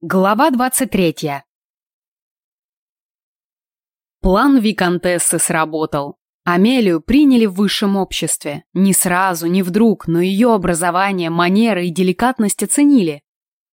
Глава 23. План виконтессы сработал. Амелию приняли в высшем обществе. Не сразу, не вдруг, но ее образование, манеры и деликатность оценили.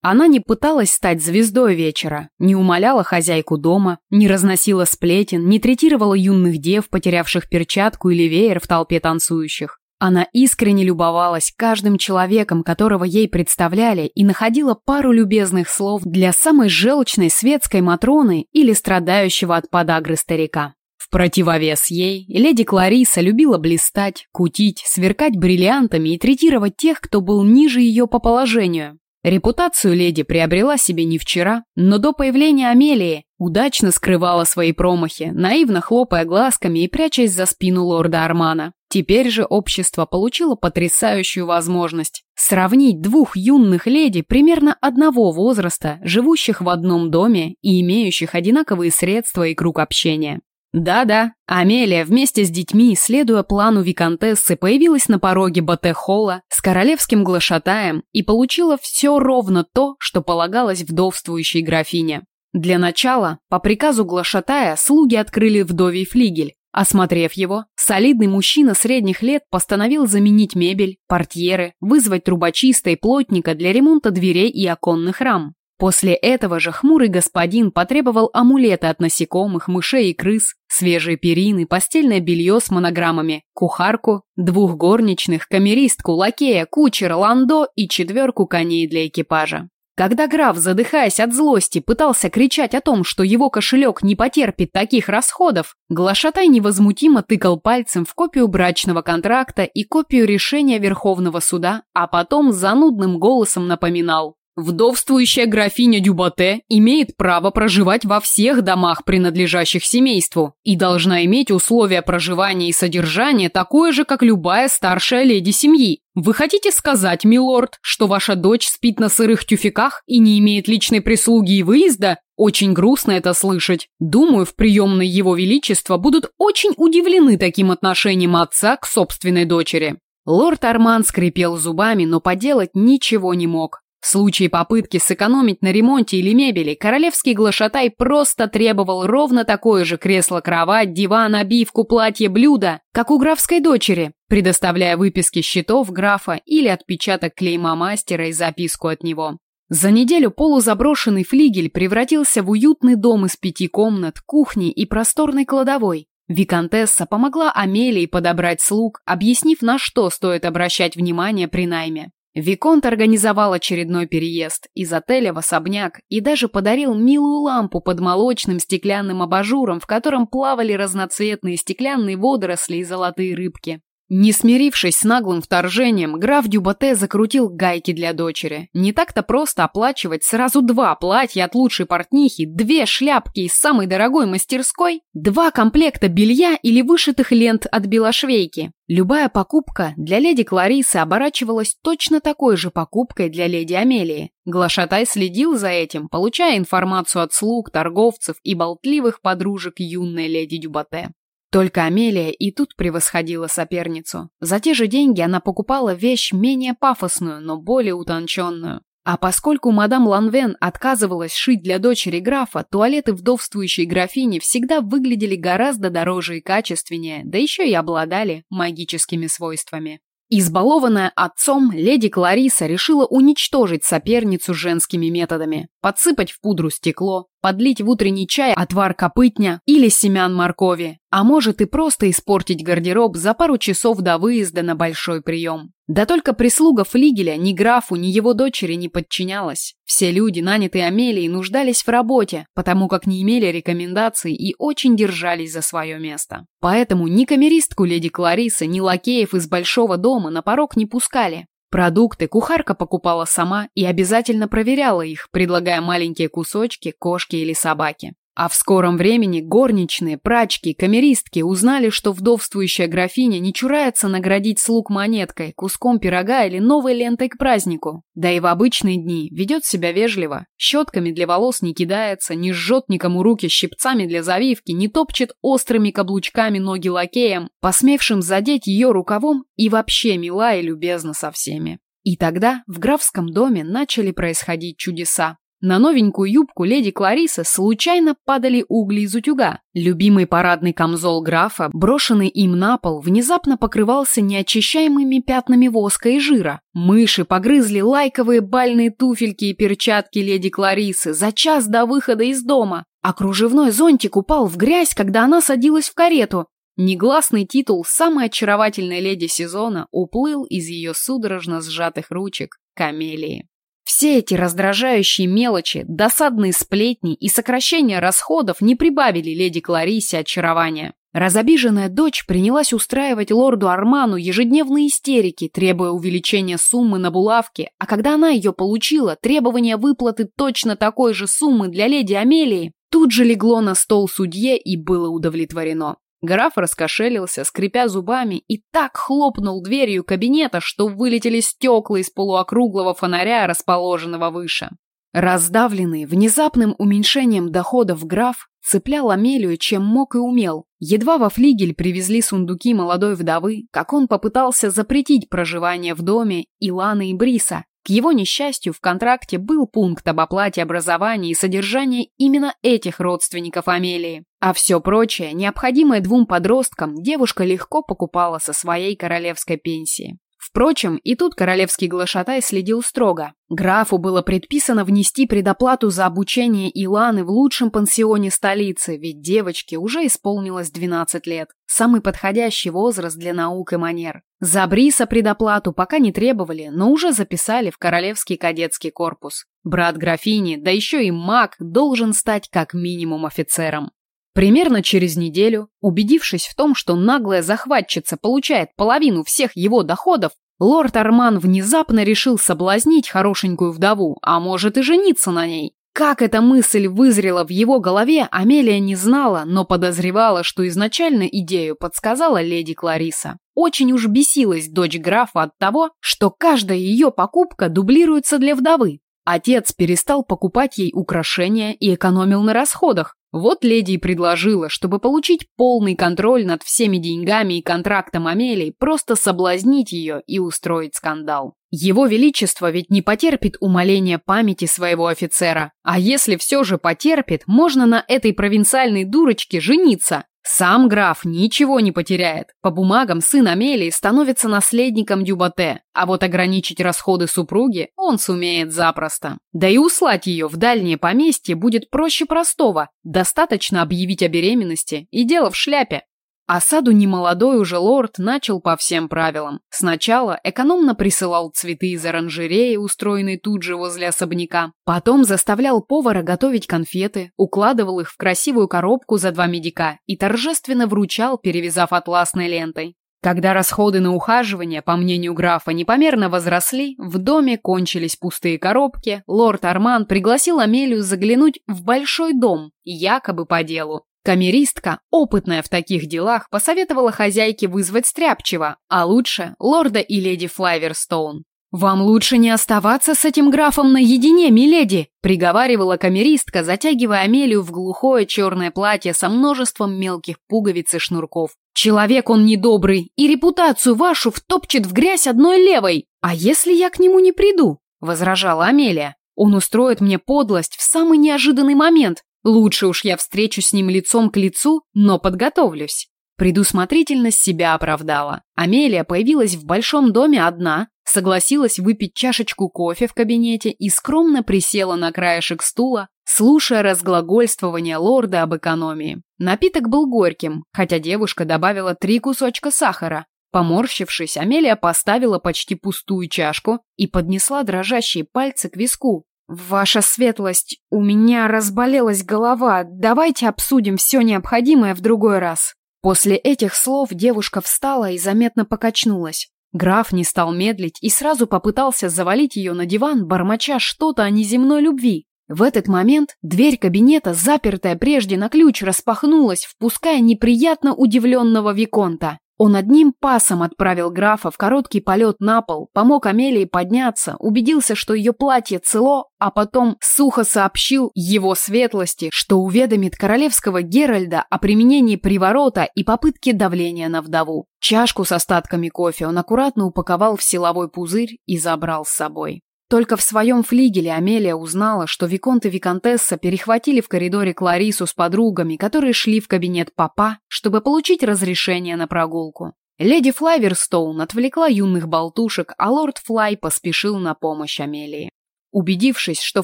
Она не пыталась стать звездой вечера, не умоляла хозяйку дома, не разносила сплетен, не третировала юных дев, потерявших перчатку или веер в толпе танцующих. Она искренне любовалась каждым человеком, которого ей представляли, и находила пару любезных слов для самой желчной светской Матроны или страдающего от подагры старика. В противовес ей, леди Клариса любила блистать, кутить, сверкать бриллиантами и третировать тех, кто был ниже ее по положению. Репутацию леди приобрела себе не вчера, но до появления Амелии удачно скрывала свои промахи, наивно хлопая глазками и прячась за спину лорда Армана. Теперь же общество получило потрясающую возможность сравнить двух юных леди примерно одного возраста, живущих в одном доме и имеющих одинаковые средства и круг общения. Да-да, Амелия вместе с детьми, следуя плану виконтессы, появилась на пороге Батехола с королевским глашатаем и получила все ровно то, что полагалось вдовствующей графине. Для начала, по приказу глашатая, слуги открыли вдовий флигель. Осмотрев его, солидный мужчина средних лет постановил заменить мебель, портьеры, вызвать трубочиста и плотника для ремонта дверей и оконных рам. После этого же хмурый господин потребовал амулеты от насекомых, мышей и крыс, свежие перины, постельное белье с монограммами, кухарку, двух горничных, камеристку, лакея, кучера, ландо и четверку коней для экипажа. Когда граф, задыхаясь от злости, пытался кричать о том, что его кошелек не потерпит таких расходов, Глашатай невозмутимо тыкал пальцем в копию брачного контракта и копию решения Верховного суда, а потом занудным голосом напоминал Вдовствующая графиня Дюбате имеет право проживать во всех домах, принадлежащих семейству, и должна иметь условия проживания и содержания такое же, как любая старшая леди семьи. Вы хотите сказать, милорд, что ваша дочь спит на сырых тюфяках и не имеет личной прислуги и выезда? Очень грустно это слышать. Думаю, в приемной его величества будут очень удивлены таким отношением отца к собственной дочери. Лорд Арман скрипел зубами, но поделать ничего не мог. В случае попытки сэкономить на ремонте или мебели, королевский глашатай просто требовал ровно такое же кресло-кровать, диван, обивку, платье, блюдо, как у графской дочери, предоставляя выписки счетов графа или отпечаток клейма мастера и записку от него. За неделю полузаброшенный флигель превратился в уютный дом из пяти комнат, кухни и просторной кладовой. Викантесса помогла Амелии подобрать слуг, объяснив, на что стоит обращать внимание при найме. Виконт организовал очередной переезд из отеля в особняк и даже подарил милую лампу под молочным стеклянным абажуром, в котором плавали разноцветные стеклянные водоросли и золотые рыбки. Не смирившись с наглым вторжением, граф Дюбате закрутил гайки для дочери. Не так-то просто оплачивать сразу два платья от лучшей портнихи, две шляпки из самой дорогой мастерской, два комплекта белья или вышитых лент от белошвейки. Любая покупка для леди Кларисы оборачивалась точно такой же покупкой для леди Амелии. Глашатай следил за этим, получая информацию от слуг, торговцев и болтливых подружек юной леди Дюбате. Только Амелия и тут превосходила соперницу. За те же деньги она покупала вещь менее пафосную, но более утонченную. А поскольку мадам Ланвен отказывалась шить для дочери графа, туалеты вдовствующей графини всегда выглядели гораздо дороже и качественнее, да еще и обладали магическими свойствами. Избалованная отцом, леди Клариса решила уничтожить соперницу женскими методами. Подсыпать в пудру стекло, подлить в утренний чай отвар копытня или семян моркови, а может и просто испортить гардероб за пару часов до выезда на большой прием. Да только прислуга флигеля ни графу, ни его дочери не подчинялась. Все люди, нанятые Амелией, нуждались в работе, потому как не имели рекомендаций и очень держались за свое место. Поэтому ни камеристку леди Кларисы, ни лакеев из большого дома на порог не пускали. Продукты кухарка покупала сама и обязательно проверяла их, предлагая маленькие кусочки кошке или собаке. А в скором времени горничные, прачки, камеристки узнали, что вдовствующая графиня не чурается наградить слуг монеткой, куском пирога или новой лентой к празднику. Да и в обычные дни ведет себя вежливо, щетками для волос не кидается, не жжет никому руки щипцами для завивки, не топчет острыми каблучками ноги лакеям, посмевшим задеть ее рукавом и вообще мила и любезна со всеми. И тогда в графском доме начали происходить чудеса. На новенькую юбку леди Кларисы случайно падали угли из утюга. Любимый парадный камзол графа, брошенный им на пол, внезапно покрывался неочищаемыми пятнами воска и жира. Мыши погрызли лайковые бальные туфельки и перчатки леди Кларисы за час до выхода из дома, а кружевной зонтик упал в грязь, когда она садилась в карету. Негласный титул самой очаровательной леди сезона уплыл из ее судорожно сжатых ручек камелии. Все эти раздражающие мелочи, досадные сплетни и сокращение расходов не прибавили леди Кларисе очарования. Разобиженная дочь принялась устраивать лорду Арману ежедневные истерики, требуя увеличения суммы на булавки, а когда она ее получила, требование выплаты точно такой же суммы для леди Амелии тут же легло на стол судье и было удовлетворено. Граф раскошелился, скрипя зубами, и так хлопнул дверью кабинета, что вылетели стекла из полуокруглого фонаря, расположенного выше. Раздавленный внезапным уменьшением доходов граф цеплял Амелию, чем мог и умел. Едва во флигель привезли сундуки молодой вдовы, как он попытался запретить проживание в доме Иланы и Бриса, к его несчастью, в контракте был пункт об оплате образования и содержания именно этих родственников Амелии. А все прочее, необходимое двум подросткам, девушка легко покупала со своей королевской пенсии. Впрочем, и тут королевский глашатай следил строго. Графу было предписано внести предоплату за обучение Иланы в лучшем пансионе столицы, ведь девочке уже исполнилось 12 лет. Самый подходящий возраст для наук и манер. За Бриса предоплату пока не требовали, но уже записали в Королевский кадетский корпус. Брат графини, да еще и маг, должен стать как минимум офицером. Примерно через неделю, убедившись в том, что наглая захватчица получает половину всех его доходов, лорд Арман внезапно решил соблазнить хорошенькую вдову, а может и жениться на ней. Как эта мысль вызрела в его голове, Амелия не знала, но подозревала, что изначально идею подсказала леди Клариса. Очень уж бесилась дочь графа от того, что каждая ее покупка дублируется для вдовы. Отец перестал покупать ей украшения и экономил на расходах. Вот леди и предложила, чтобы получить полный контроль над всеми деньгами и контрактом Амелии, просто соблазнить ее и устроить скандал. Его Величество ведь не потерпит умоления памяти своего офицера. А если все же потерпит, можно на этой провинциальной дурочке жениться. Сам граф ничего не потеряет. По бумагам сын Амелии становится наследником Дюбате, а вот ограничить расходы супруги он сумеет запросто. Да и услать ее в дальнее поместье будет проще простого. Достаточно объявить о беременности, и дело в шляпе. Осаду немолодой уже лорд начал по всем правилам. Сначала экономно присылал цветы из оранжереи, устроенной тут же возле особняка. Потом заставлял повара готовить конфеты, укладывал их в красивую коробку за два медика и торжественно вручал, перевязав атласной лентой. Когда расходы на ухаживание, по мнению графа, непомерно возросли, в доме кончились пустые коробки, лорд Арман пригласил Амелию заглянуть в большой дом, якобы по делу. Камеристка, опытная в таких делах, посоветовала хозяйке вызвать Стряпчева, а лучше лорда и леди Флайверстоун. «Вам лучше не оставаться с этим графом наедине, миледи!» – приговаривала камеристка, затягивая Амелию в глухое черное платье со множеством мелких пуговиц и шнурков. «Человек он недобрый, и репутацию вашу втопчет в грязь одной левой! А если я к нему не приду?» – возражала Амелия. «Он устроит мне подлость в самый неожиданный момент, Лучше уж я встречусь с ним лицом к лицу, но подготовлюсь. Предусмотрительность себя оправдала. Амелия появилась в большом доме одна, согласилась выпить чашечку кофе в кабинете и скромно присела на краешек стула, слушая разглагольствование лорда об экономии. Напиток был горьким, хотя девушка добавила три кусочка сахара. Поморщившись, Амелия поставила почти пустую чашку и поднесла дрожащие пальцы к виску. «Ваша светлость, у меня разболелась голова. Давайте обсудим все необходимое в другой раз». После этих слов девушка встала и заметно покачнулась. Граф не стал медлить и сразу попытался завалить ее на диван, бормоча что-то о неземной любви. В этот момент дверь кабинета, запертая прежде на ключ, распахнулась, впуская неприятно удивленного Виконта. Он одним пасом отправил графа в короткий полет на пол, помог Амелии подняться, убедился, что ее платье цело, а потом сухо сообщил его светлости, что уведомит королевского Геральда о применении приворота и попытке давления на вдову. Чашку с остатками кофе он аккуратно упаковал в силовой пузырь и забрал с собой. Только в своем флигеле Амелия узнала, что Виконт и Виконтесса перехватили в коридоре Кларису с подругами, которые шли в кабинет папа, чтобы получить разрешение на прогулку. Леди Флайверстоун отвлекла юных болтушек, а лорд Флай поспешил на помощь Амелии. Убедившись, что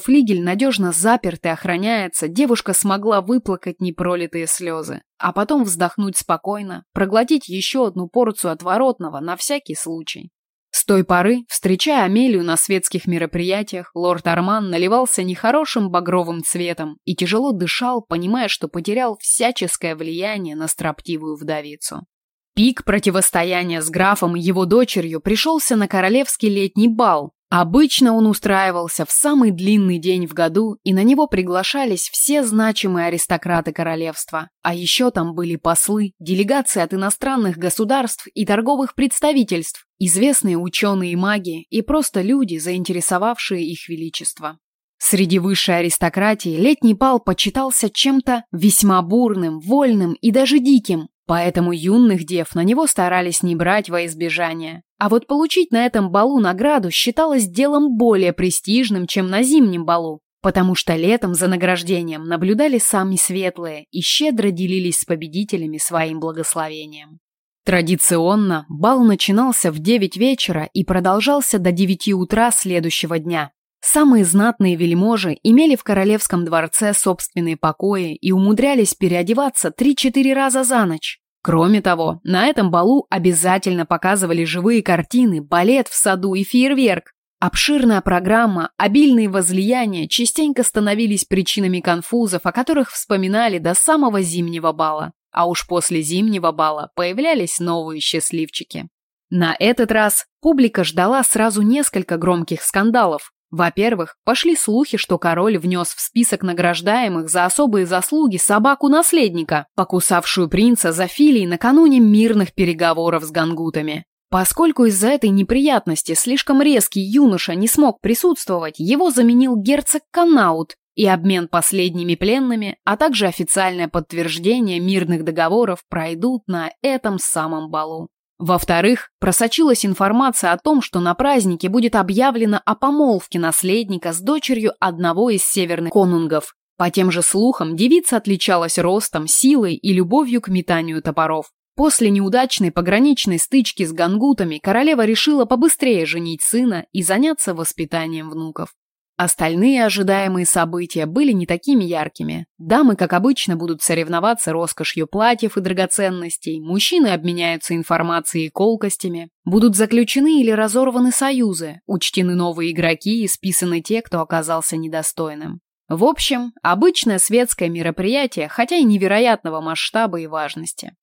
флигель надежно заперт и охраняется, девушка смогла выплакать непролитые слезы, а потом вздохнуть спокойно, проглотить еще одну порцию отворотного на всякий случай. С той поры, встречая Амелию на светских мероприятиях, лорд Арман наливался нехорошим багровым цветом и тяжело дышал, понимая, что потерял всяческое влияние на строптивую вдовицу. Пик противостояния с графом и его дочерью пришелся на королевский летний бал, Обычно он устраивался в самый длинный день в году, и на него приглашались все значимые аристократы королевства. А еще там были послы, делегации от иностранных государств и торговых представительств, известные ученые и маги, и просто люди, заинтересовавшие их величество. Среди высшей аристократии летний бал почитался чем-то весьма бурным, вольным и даже диким, Поэтому юных дев на него старались не брать во избежание. А вот получить на этом балу награду считалось делом более престижным, чем на зимнем балу, потому что летом за награждением наблюдали сами светлые и щедро делились с победителями своим благословением. Традиционно бал начинался в 9 вечера и продолжался до 9 утра следующего дня. Самые знатные вельможи имели в королевском дворце собственные покои и умудрялись переодеваться 3-4 раза за ночь. Кроме того, на этом балу обязательно показывали живые картины, балет в саду и фейерверк. Обширная программа, обильные возлияния частенько становились причинами конфузов, о которых вспоминали до самого зимнего бала. А уж после зимнего бала появлялись новые счастливчики. На этот раз публика ждала сразу несколько громких скандалов, во-первых, пошли слухи, что король внес в список награждаемых за особые заслуги собаку-наследника, покусавшую принца за филей накануне мирных переговоров с гангутами. Поскольку из-за этой неприятности слишком резкий юноша не смог присутствовать, его заменил герцог Канаут, и обмен последними пленными, а также официальное подтверждение мирных договоров пройдут на этом самом балу. Во-вторых, просочилась информация о том, что на празднике будет объявлено о помолвке наследника с дочерью одного из северных конунгов. По тем же слухам, девица отличалась ростом, силой и любовью к метанию топоров. После неудачной пограничной стычки с гангутами королева решила побыстрее женить сына и заняться воспитанием внуков. Остальные ожидаемые события были не такими яркими. Дамы, как обычно, будут соревноваться роскошью платьев и драгоценностей, мужчины обменяются информацией и колкостями, будут заключены или разорваны союзы, учтены новые игроки и списаны те, кто оказался недостойным. В общем, обычное светское мероприятие, хотя и невероятного масштаба и важности.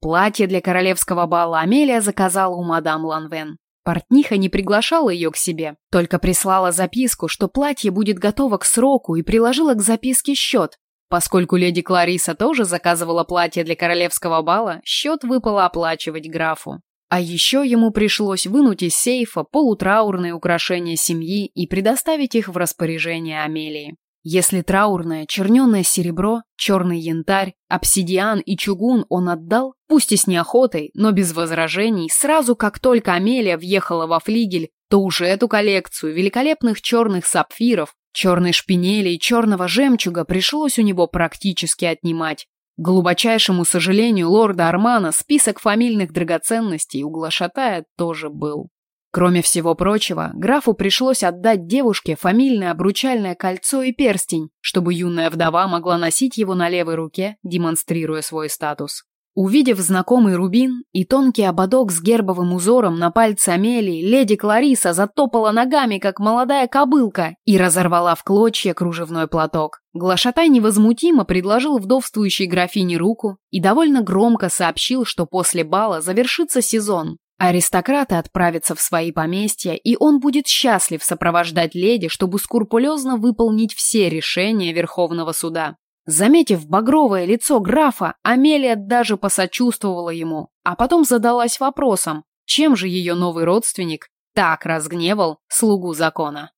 Платье для королевского бала Амелия заказала у мадам Ланвен. Портниха не приглашала ее к себе, только прислала записку, что платье будет готово к сроку и приложила к записке счет. Поскольку леди Клариса тоже заказывала платье для королевского бала, счет выпало оплачивать графу. А еще ему пришлось вынуть из сейфа полутраурные украшения семьи и предоставить их в распоряжение Амелии. Если траурное, черненое серебро, черный янтарь, обсидиан и чугун он отдал, пусть и с неохотой, но без возражений, сразу как только Амелия въехала во флигель, то уже эту коллекцию великолепных черных сапфиров, черной шпинели и черного жемчуга пришлось у него практически отнимать. К глубочайшему сожалению лорда Армана список фамильных драгоценностей у глашатая тоже был. Кроме всего прочего, графу пришлось отдать девушке фамильное обручальное кольцо и перстень, чтобы юная вдова могла носить его на левой руке, демонстрируя свой статус. Увидев знакомый рубин и тонкий ободок с гербовым узором на пальце Амелии, леди Клариса затопала ногами, как молодая кобылка, и разорвала в клочья кружевной платок. Глашатай невозмутимо предложил вдовствующей графине руку и довольно громко сообщил, что после бала завершится сезон, Аристократы отправятся в свои поместья, и он будет счастлив сопровождать леди, чтобы скрупулезно выполнить все решения Верховного суда. Заметив багровое лицо графа, Амелия даже посочувствовала ему, а потом задалась вопросом, чем же ее новый родственник так разгневал слугу закона.